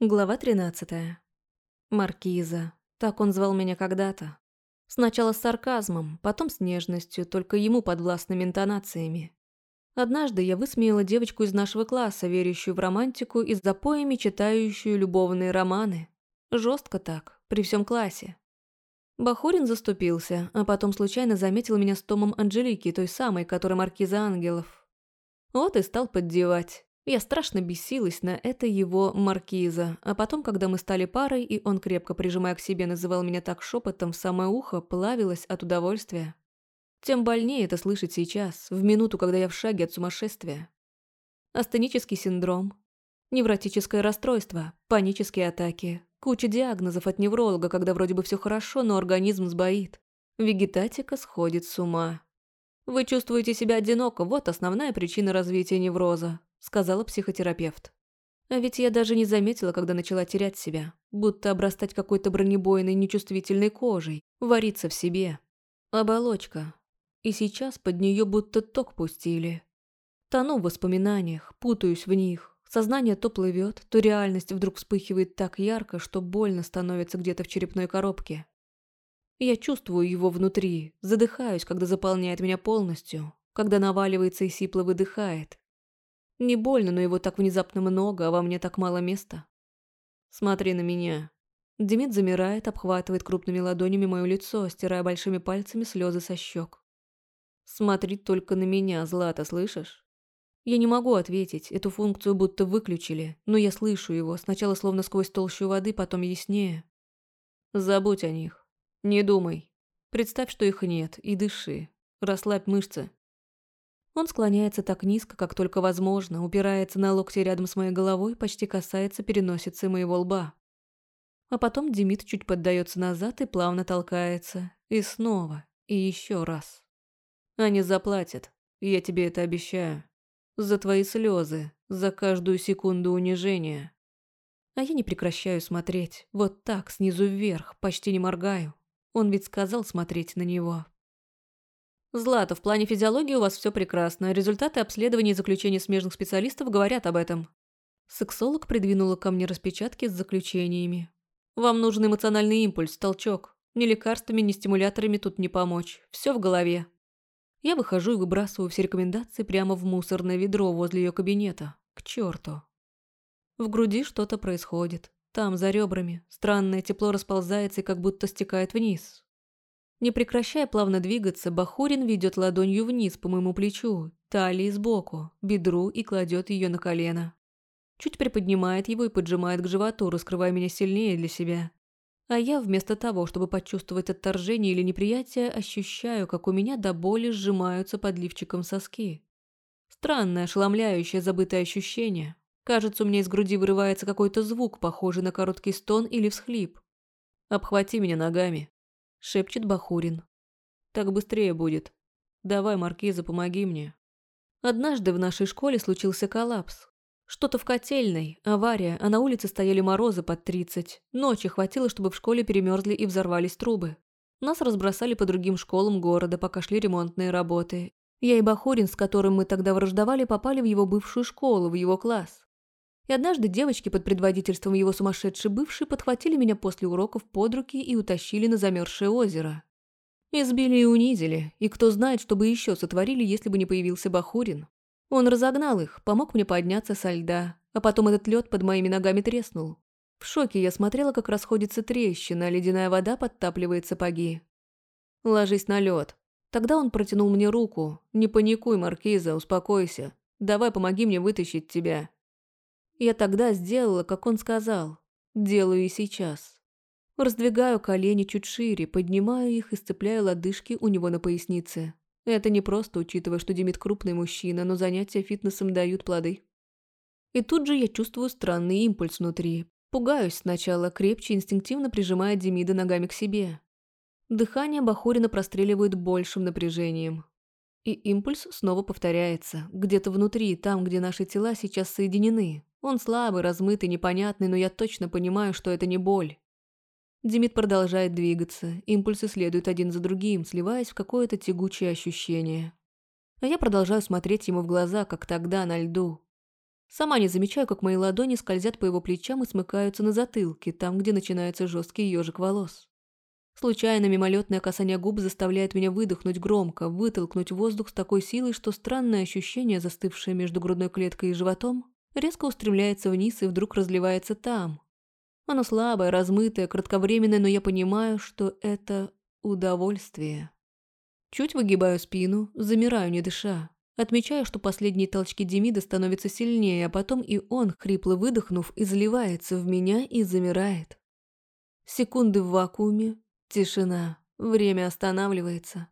Глава 13. Маркиза. Так он звал меня когда-то. Сначала с сарказмом, потом с нежностью, только ему подвластными интонациями. Однажды я высмеяла девочку из нашего класса, верящую в романтику и запоями читающую любовные романы. Жестко так, при всем классе. Бахурин заступился, а потом случайно заметил меня с Томом Анжелики, той самой, которая маркиза ангелов. Вот и стал поддевать. Я страшно бесилась на это его маркиза, а потом, когда мы стали парой, и он, крепко прижимая к себе, называл меня так шепотом в самое ухо, плавилась от удовольствия. Тем больнее это слышать сейчас, в минуту, когда я в шаге от сумасшествия. Астенический синдром, невротическое расстройство, панические атаки, куча диагнозов от невролога, когда вроде бы все хорошо, но организм сбоит. Вегетатика сходит с ума. Вы чувствуете себя одиноко, вот основная причина развития невроза сказала психотерапевт. А ведь я даже не заметила, когда начала терять себя, будто обрастать какой-то бронебойной нечувствительной кожей, вариться в себе. Оболочка. И сейчас под нее будто ток пустили. Тону в воспоминаниях, путаюсь в них. Сознание то плывет, то реальность вдруг вспыхивает так ярко, что больно становится где-то в черепной коробке. Я чувствую его внутри, задыхаюсь, когда заполняет меня полностью, когда наваливается и сипло выдыхает, не больно, но его так внезапно много, а во мне так мало места. Смотри на меня. Демид замирает, обхватывает крупными ладонями мое лицо, стирая большими пальцами слезы со щек. Смотри только на меня, Злата, слышишь? Я не могу ответить, эту функцию будто выключили, но я слышу его, сначала словно сквозь толщу воды, потом яснее. Забудь о них. Не думай. Представь, что их нет, и дыши. Расслабь мышцы. Он склоняется так низко, как только возможно, упирается на локти рядом с моей головой, почти касается переносицы моего лба. А потом Демид чуть поддается назад и плавно толкается. И снова, и еще раз. Они заплатят, я тебе это обещаю. За твои слезы, за каждую секунду унижения. А я не прекращаю смотреть, вот так, снизу вверх, почти не моргаю. Он ведь сказал смотреть на него. Злата, в плане физиологии у вас все прекрасно. Результаты обследований и заключений смежных специалистов говорят об этом. Сексолог придвинула ко мне распечатки с заключениями. Вам нужен эмоциональный импульс, толчок. Ни лекарствами, ни стимуляторами тут не помочь. Все в голове. Я выхожу и выбрасываю все рекомендации прямо в мусорное ведро возле ее кабинета. К черту. В груди что-то происходит. Там, за ребрами, странное тепло расползается и как будто стекает вниз. Не прекращая плавно двигаться, Бахурин ведет ладонью вниз по моему плечу, талии сбоку, бедру и кладет ее на колено. Чуть приподнимает его и поджимает к животу, раскрывая меня сильнее для себя. А я вместо того, чтобы почувствовать отторжение или неприятие, ощущаю, как у меня до боли сжимаются под лифчиком соски. Странное, ошеломляющее, забытое ощущение. Кажется, у меня из груди вырывается какой-то звук, похожий на короткий стон или всхлип. «Обхвати меня ногами», шепчет Бахурин. Так быстрее будет. Давай, Маркиза, помоги мне. Однажды в нашей школе случился коллапс. Что-то в котельной, авария, а на улице стояли морозы под 30. Ночи хватило, чтобы в школе перемерзли и взорвались трубы. Нас разбросали по другим школам города, пока шли ремонтные работы. Я и Бахурин, с которым мы тогда враждовали, попали в его бывшую школу, в его класс. И однажды девочки под предводительством его сумасшедшей бывшей подхватили меня после уроков под руки и утащили на замерзшее озеро. Избили и унизили, и кто знает, что бы еще сотворили, если бы не появился Бахурин. Он разогнал их, помог мне подняться со льда, а потом этот лед под моими ногами треснул. В шоке я смотрела, как расходится трещина, а ледяная вода подтапливает сапоги. «Ложись на лед. Тогда он протянул мне руку. «Не паникуй, Маркиза, успокойся. Давай помоги мне вытащить тебя». Я тогда сделала, как он сказал. Делаю и сейчас. Раздвигаю колени чуть шире, поднимаю их и сцепляю лодыжки у него на пояснице. Это не просто, учитывая, что Демид крупный мужчина, но занятия фитнесом дают плоды. И тут же я чувствую странный импульс внутри. Пугаюсь сначала, крепче инстинктивно прижимая Демида ногами к себе. Дыхание Бахурина простреливает большим напряжением. И импульс снова повторяется, где-то внутри, там, где наши тела сейчас соединены, он слабый, размытый, непонятный, но я точно понимаю, что это не боль. Демид продолжает двигаться, импульсы следуют один за другим, сливаясь в какое-то тягучее ощущение. А я продолжаю смотреть ему в глаза, как тогда, на льду. Сама не замечаю, как мои ладони скользят по его плечам и смыкаются на затылке, там, где начинается жесткий ежик волос. Случайно мимолетное касание губ заставляет меня выдохнуть громко, вытолкнуть воздух с такой силой, что странное ощущение, застывшее между грудной клеткой и животом, резко устремляется вниз и вдруг разливается там. Оно слабое, размытое, кратковременное, но я понимаю, что это удовольствие. Чуть выгибаю спину, замираю, не дыша. Отмечаю, что последние толчки Демида становятся сильнее, а потом и он, хрипло выдохнув, изливается в меня и замирает. Секунды в вакууме, Тишина. Время останавливается.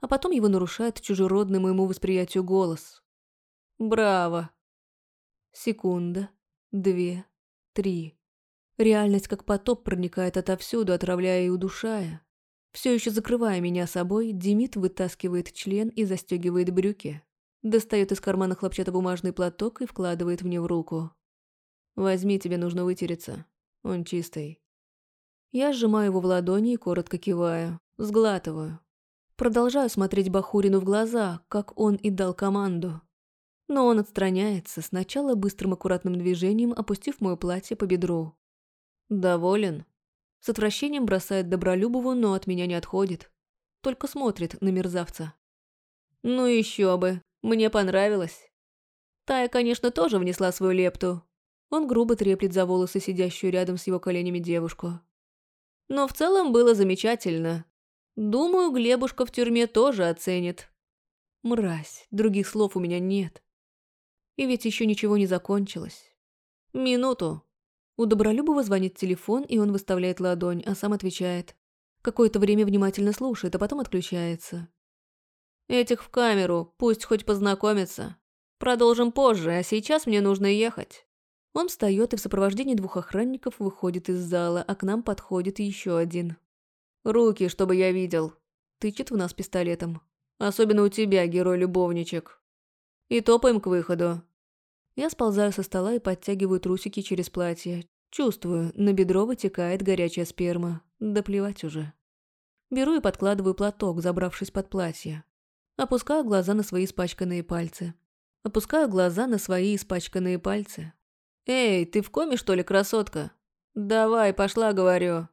А потом его нарушает чужеродный моему восприятию голос. «Браво!» Секунда, две, три. Реальность как потоп проникает отовсюду, отравляя и удушая. Все еще закрывая меня собой, Демид вытаскивает член и застегивает брюки. Достает из кармана хлопчатобумажный платок и вкладывает мне в руку. «Возьми, тебе нужно вытереться. Он чистый». Я сжимаю его в ладони и коротко киваю, сглатываю. Продолжаю смотреть Бахурину в глаза, как он и дал команду. Но он отстраняется, сначала быстрым аккуратным движением, опустив мое платье по бедру. «Доволен?» С отвращением бросает Добролюбову, но от меня не отходит. Только смотрит на мерзавца. «Ну еще бы, мне понравилось». Тая, конечно, тоже внесла свою лепту. Он грубо треплет за волосы сидящую рядом с его коленями девушку. Но в целом было замечательно. Думаю, Глебушка в тюрьме тоже оценит. Мразь, других слов у меня нет. И ведь еще ничего не закончилось. Минуту. У Добролюбова звонит телефон, и он выставляет ладонь, а сам отвечает. Какое-то время внимательно слушает, а потом отключается. Этих в камеру, пусть хоть познакомятся. Продолжим позже, а сейчас мне нужно ехать. Он встает и в сопровождении двух охранников выходит из зала, а к нам подходит еще один. «Руки, чтобы я видел!» Тычет в нас пистолетом. «Особенно у тебя, герой-любовничек!» «И топаем к выходу!» Я сползаю со стола и подтягиваю трусики через платье. Чувствую, на бедро вытекает горячая сперма. Да плевать уже. Беру и подкладываю платок, забравшись под платье. Опускаю глаза на свои испачканные пальцы. Опускаю глаза на свои испачканные пальцы. «Эй, ты в коме, что ли, красотка? Давай, пошла, говорю».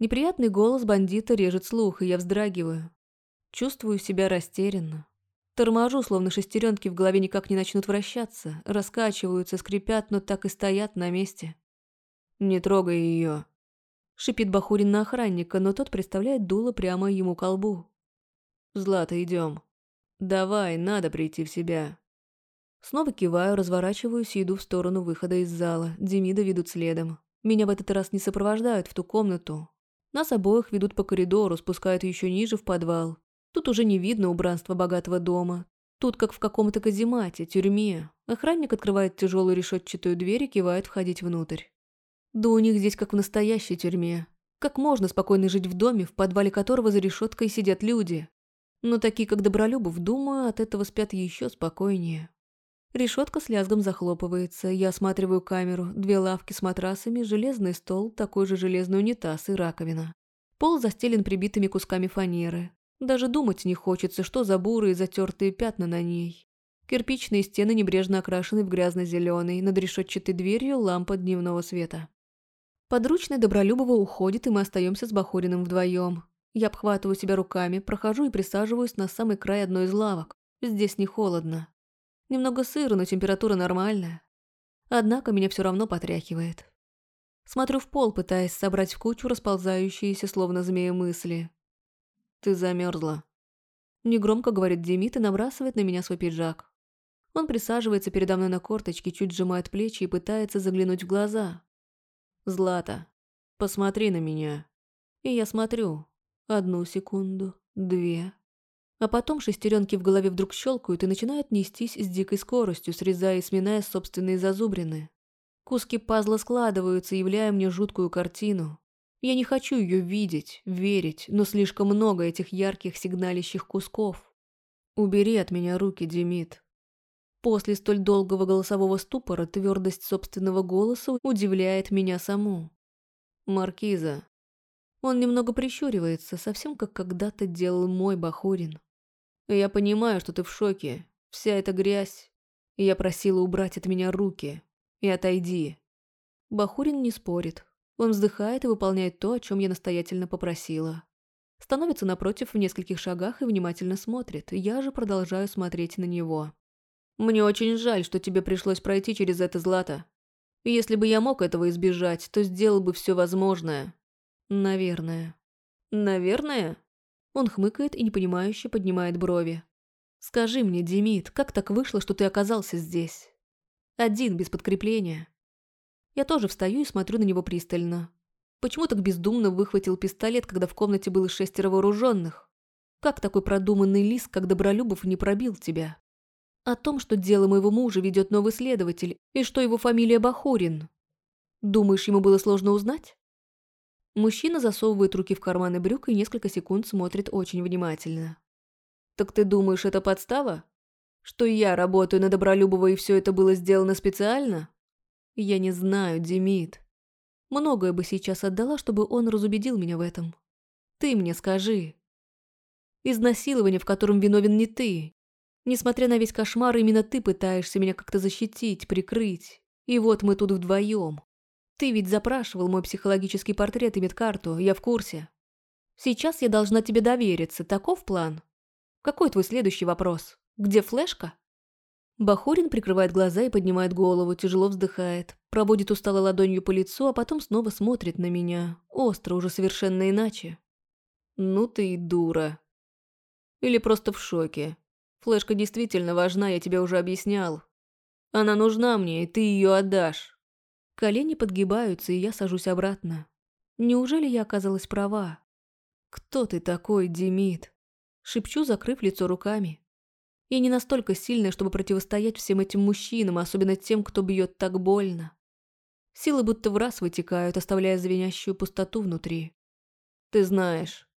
Неприятный голос бандита режет слух, и я вздрагиваю. Чувствую себя растерянно. Торможу, словно шестеренки в голове никак не начнут вращаться, раскачиваются, скрипят, но так и стоят на месте. «Не трогай ее», — шипит Бахурин на охранника, но тот представляет дуло прямо ему колбу. «Злата, идем. Давай, надо прийти в себя». Снова киваю, разворачиваюсь и иду в сторону выхода из зала. Демида ведут следом. Меня в этот раз не сопровождают в ту комнату. Нас обоих ведут по коридору, спускают еще ниже в подвал. Тут уже не видно убранства богатого дома. Тут как в каком-то каземате, тюрьме. Охранник открывает тяжелую решетчатую дверь и кивает входить внутрь. Да у них здесь как в настоящей тюрьме. Как можно спокойно жить в доме, в подвале которого за решеткой сидят люди? Но такие, как Добролюбов, думаю, от этого спят еще спокойнее. Решетка с лязгом захлопывается, я осматриваю камеру, две лавки с матрасами, железный стол, такой же железный унитаз и раковина. Пол застелен прибитыми кусками фанеры. Даже думать не хочется, что за бурые затертые пятна на ней. Кирпичные стены небрежно окрашены в грязно-зеленый, над решетчатой дверью лампа дневного света. Подручный Добролюбова уходит, и мы остаемся с Бахуриным вдвоем. Я обхватываю себя руками, прохожу и присаживаюсь на самый край одной из лавок. Здесь не холодно. Немного сыро, но температура нормальная. Однако меня все равно потряхивает. Смотрю в пол, пытаясь собрать в кучу расползающиеся, словно змея мысли. «Ты замерзла. Негромко говорит Демид и набрасывает на меня свой пиджак. Он присаживается передо мной на корточки, чуть сжимает плечи и пытается заглянуть в глаза. «Злата, посмотри на меня». И я смотрю. Одну секунду, две, а потом шестеренки в голове вдруг щелкают и начинают нестись с дикой скоростью, срезая и сминая собственные зазубрины. Куски пазла складываются, являя мне жуткую картину. Я не хочу ее видеть, верить, но слишком много этих ярких сигналищих кусков. Убери от меня руки, Демид. После столь долгого голосового ступора твердость собственного голоса удивляет меня саму. Маркиза. Он немного прищуривается, совсем как когда-то делал мой Бахурин. Я понимаю, что ты в шоке. Вся эта грязь. Я просила убрать от меня руки. И отойди. Бахурин не спорит. Он вздыхает и выполняет то, о чем я настоятельно попросила. Становится напротив в нескольких шагах и внимательно смотрит. Я же продолжаю смотреть на него. «Мне очень жаль, что тебе пришлось пройти через это, Злата. Если бы я мог этого избежать, то сделал бы все возможное. Наверное». «Наверное?» Он хмыкает и непонимающе поднимает брови. «Скажи мне, Демид, как так вышло, что ты оказался здесь? Один, без подкрепления». Я тоже встаю и смотрю на него пристально. Почему так бездумно выхватил пистолет, когда в комнате было шестеро вооруженных? Как такой продуманный лис, как Добролюбов, не пробил тебя? О том, что дело моего мужа ведет новый следователь, и что его фамилия Бахурин. Думаешь, ему было сложно узнать? Мужчина засовывает руки в карманы брюк и несколько секунд смотрит очень внимательно. «Так ты думаешь, это подстава? Что я работаю на Добролюбова и все это было сделано специально?» «Я не знаю, Демид. Многое бы сейчас отдала, чтобы он разубедил меня в этом. Ты мне скажи. Изнасилование, в котором виновен не ты. Несмотря на весь кошмар, именно ты пытаешься меня как-то защитить, прикрыть. И вот мы тут вдвоем. Ты ведь запрашивал мой психологический портрет и медкарту, я в курсе. Сейчас я должна тебе довериться, таков план? Какой твой следующий вопрос? Где флешка? Бахурин прикрывает глаза и поднимает голову, тяжело вздыхает, проводит устало ладонью по лицу, а потом снова смотрит на меня, остро, уже совершенно иначе. «Ну ты и дура. Или просто в шоке. Флешка действительно важна, я тебе уже объяснял. Она нужна мне, и ты ее отдашь». Колени подгибаются, и я сажусь обратно. Неужели я оказалась права? «Кто ты такой, Демид?» Шепчу, закрыв лицо руками. Я не настолько сильная, чтобы противостоять всем этим мужчинам, особенно тем, кто бьет так больно. Силы будто в раз вытекают, оставляя звенящую пустоту внутри. Ты знаешь.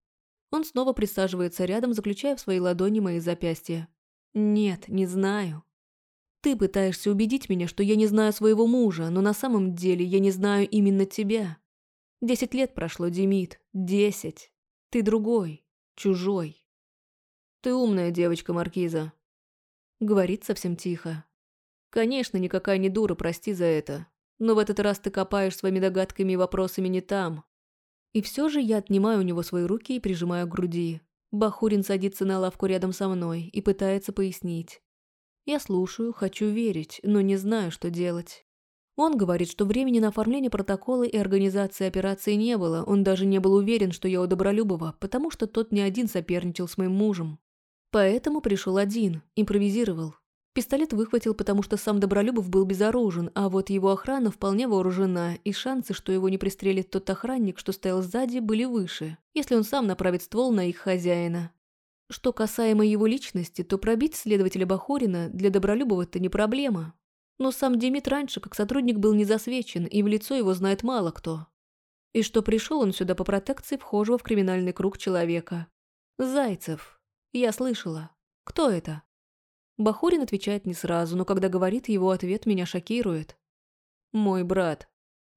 Он снова присаживается рядом, заключая в свои ладони мои запястья. Нет, не знаю. Ты пытаешься убедить меня, что я не знаю своего мужа, но на самом деле я не знаю именно тебя. Десять лет прошло, Демид. Десять. Ты другой. Чужой. Ты умная девочка, Маркиза. Говорит совсем тихо. Конечно, никакая не дура, прости за это. Но в этот раз ты копаешь своими догадками и вопросами не там. И все же я отнимаю у него свои руки и прижимаю к груди. Бахурин садится на лавку рядом со мной и пытается пояснить. Я слушаю, хочу верить, но не знаю, что делать. Он говорит, что времени на оформление протокола и организации операции не было, он даже не был уверен, что я у Добролюбова, потому что тот не один соперничал с моим мужем. Поэтому пришел один, импровизировал. Пистолет выхватил, потому что сам Добролюбов был безоружен, а вот его охрана вполне вооружена, и шансы, что его не пристрелит тот охранник, что стоял сзади, были выше, если он сам направит ствол на их хозяина. Что касаемо его личности, то пробить следователя Бахорина для Добролюбова это не проблема. Но сам Демид раньше как сотрудник был не засвечен, и в лицо его знает мало кто. И что пришел он сюда по протекции вхожего в криминальный круг человека. Зайцев. Я слышала. Кто это? Бахурин отвечает не сразу, но когда говорит, его ответ меня шокирует. Мой брат.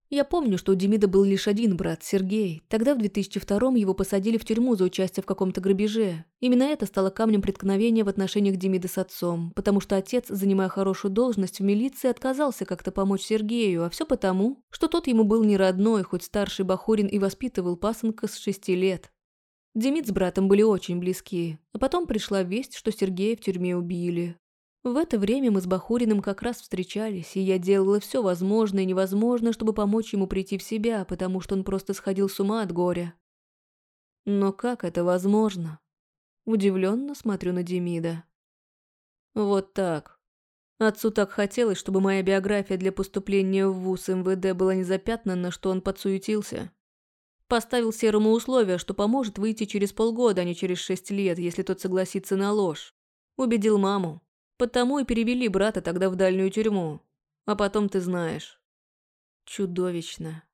Я помню, что у Демида был лишь один брат, Сергей. Тогда в 2002-м его посадили в тюрьму за участие в каком-то грабеже. Именно это стало камнем преткновения в отношениях Демида с отцом, потому что отец, занимая хорошую должность в милиции, отказался как-то помочь Сергею, а все потому, что тот ему был не родной, хоть старший Бахурин и воспитывал пасынка с шести лет. Демид с братом были очень близки, а потом пришла весть, что Сергея в тюрьме убили. В это время мы с Бахуриным как раз встречались, и я делала все возможное и невозможное, чтобы помочь ему прийти в себя, потому что он просто сходил с ума от горя. Но как это возможно? Удивленно смотрю на Демида. Вот так. Отцу так хотелось, чтобы моя биография для поступления в ВУЗ МВД была не запятнана, что он подсуетился. Поставил Серому условие, что поможет выйти через полгода, а не через шесть лет, если тот согласится на ложь. Убедил маму. Потому и перевели брата тогда в дальнюю тюрьму. А потом ты знаешь. Чудовищно.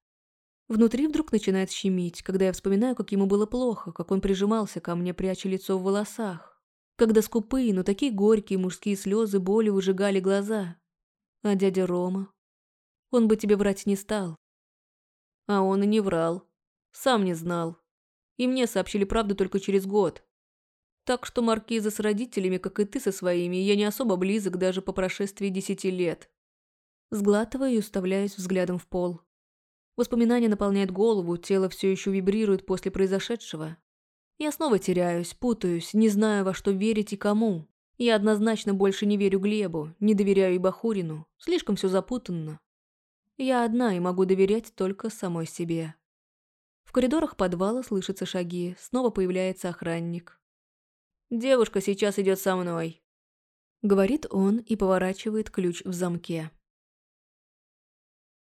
Внутри вдруг начинает щемить, когда я вспоминаю, как ему было плохо, как он прижимался ко мне, пряча лицо в волосах. Когда скупые, но такие горькие мужские слезы боли выжигали глаза. А дядя Рома? Он бы тебе врать не стал. А он и не врал. Сам не знал. И мне сообщили правду только через год. Так что маркиза с родителями, как и ты со своими, я не особо близок даже по прошествии десяти лет. Сглатываю и уставляюсь взглядом в пол. Воспоминания наполняют голову, тело все еще вибрирует после произошедшего. Я снова теряюсь, путаюсь, не знаю, во что верить и кому. Я однозначно больше не верю Глебу, не доверяю и Бахурину. Слишком все запутанно. Я одна и могу доверять только самой себе. В коридорах подвала слышатся шаги, снова появляется охранник. «Девушка сейчас идет со мной», — говорит он и поворачивает ключ в замке.